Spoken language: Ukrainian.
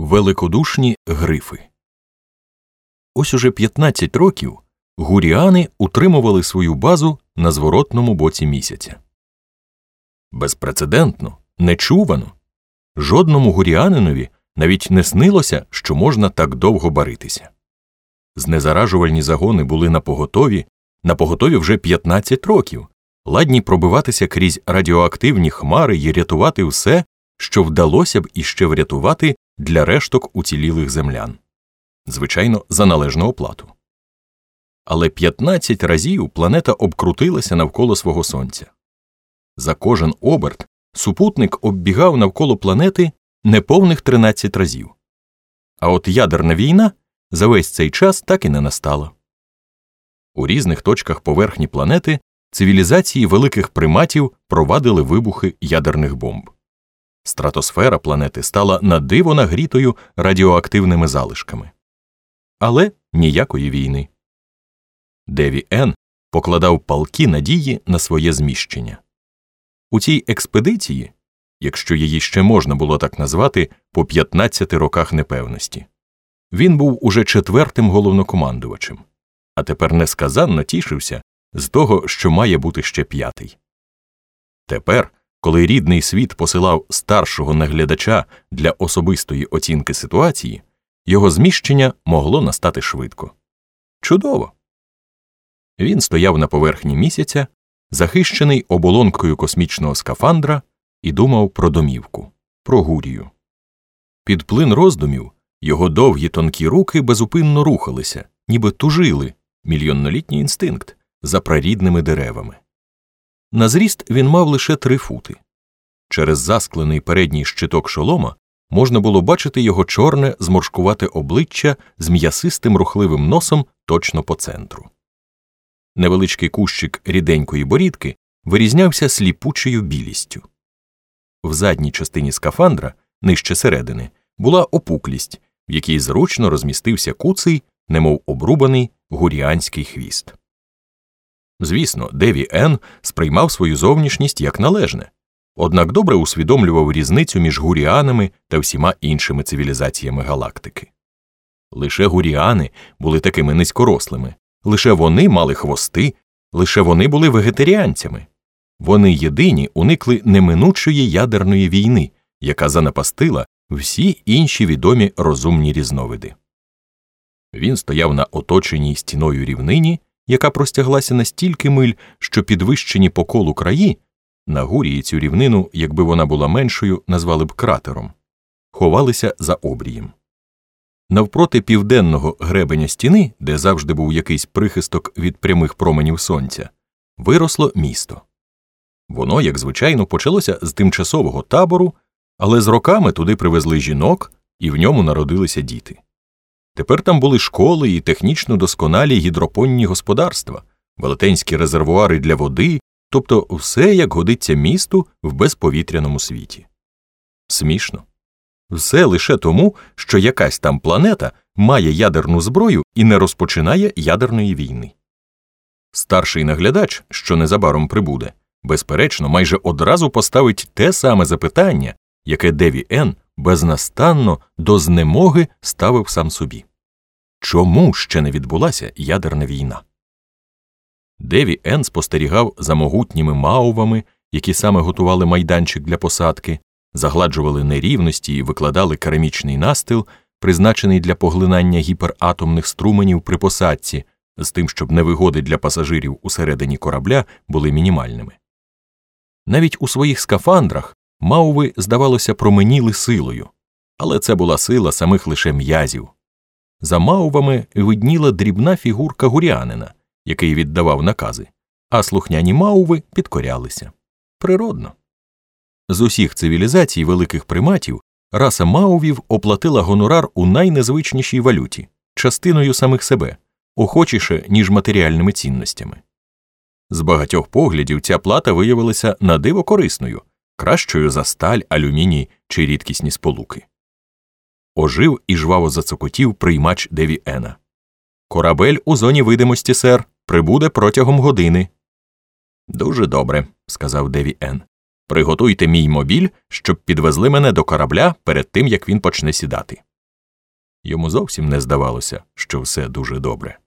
Великодушні грифи. Ось уже 15 років гуріани утримували свою базу на зворотному боці місяця. Безпрецедентно, нечувано. Жодному гуріанинові навіть не снилося, що можна так довго баритися. Знезаражувальні загони були на поготові, на поготові вже 15 років, ладні пробиватися крізь радіоактивні хмари і рятувати все, що вдалося б іще врятувати для решток уцілілих землян, звичайно, за належну оплату. Але 15 разів планета обкрутилася навколо свого сонця. За кожен оберт супутник оббігав навколо планети неповних 13 разів. А от ядерна війна за весь цей час так і не настала. У різних точках поверхні планети цивілізації великих приматів провадили вибухи ядерних бомб. Стратосфера планети стала надиво нагрітою радіоактивними залишками. Але ніякої війни. Деві Н покладав палки надії на своє зміщення. У цій експедиції, якщо її ще можна було так назвати, по 15 роках непевності, він був уже четвертим головнокомандувачем, а тепер несказанно тішився з того, що має бути ще п'ятий. Тепер коли рідний світ посилав старшого наглядача для особистої оцінки ситуації, його зміщення могло настати швидко. Чудово. Він стояв на поверхні місяця, захищений оболонкою космічного скафандра, і думав про домівку, про гурію. Під плин роздумів його довгі тонкі руки безупинно рухалися, ніби тужили мільйоннолітній інстинкт за прарідними деревами. На зріст він мав лише три фути. Через засклений передній щиток шолома можна було бачити його чорне зморшкувате обличчя з м'ясистим рухливим носом точно по центру. Невеличкий кущик ріденької борідки вирізнявся сліпучою білістю. В задній частині скафандра, нижче середини, була опуклість, в якій зручно розмістився куций, немов обрубаний гуріанський хвіст. Звісно, Деві Ен сприймав свою зовнішність як належне, однак добре усвідомлював різницю між гуріанами та всіма іншими цивілізаціями галактики. Лише гуріани були такими низькорослими, лише вони мали хвости, лише вони були вегетаріанцями. Вони єдині уникли неминучої ядерної війни, яка занапастила всі інші відомі розумні різновиди. Він стояв на оточеній стіною рівнині яка простяглася настільки миль, що підвищені по колу краї, на гурії цю рівнину, якби вона була меншою, назвали б кратером, ховалися за обрієм. Навпроти південного гребеня стіни, де завжди був якийсь прихисток від прямих променів сонця, виросло місто. Воно, як звичайно, почалося з тимчасового табору, але з роками туди привезли жінок, і в ньому народилися діти. Тепер там були школи і технічно досконалі гідропонні господарства, велетенські резервуари для води, тобто все як годиться місту в безповітряному світі. Смішно. Все лише тому, що якась там планета має ядерну зброю і не розпочинає ядерної війни. Старший наглядач, що незабаром прибуде, безперечно, майже одразу поставить те саме запитання, яке Деві Н безнастанно до знемоги ставив сам собі. Чому ще не відбулася ядерна війна? Деві Ен спостерігав за могутніми маувами, які саме готували майданчик для посадки, загладжували нерівності і викладали керамічний настил, призначений для поглинання гіператомних струменів при посадці, з тим, щоб невигоди для пасажирів усередині корабля були мінімальними. Навіть у своїх скафандрах мауви, здавалося, променіли силою, але це була сила самих лише м'язів. За маувами видніла дрібна фігурка гурянина, який віддавав накази, а слухняні мауви підкорялися. Природно. З усіх цивілізацій великих приматів раса маувів оплатила гонорар у найнезвичнішій валюті, частиною самих себе, охочіше, ніж матеріальними цінностями. З багатьох поглядів ця плата виявилася надиво корисною, кращою за сталь, алюміній чи рідкісні сполуки. Ожив і жваво зацокотів приймач Деві Ена. Корабель у зоні видимості, сер, прибуде протягом години. Дуже добре, сказав Деві Ен. Приготуйте мій мобіль, щоб підвезли мене до корабля перед тим, як він почне сідати. Йому зовсім не здавалося, що все дуже добре.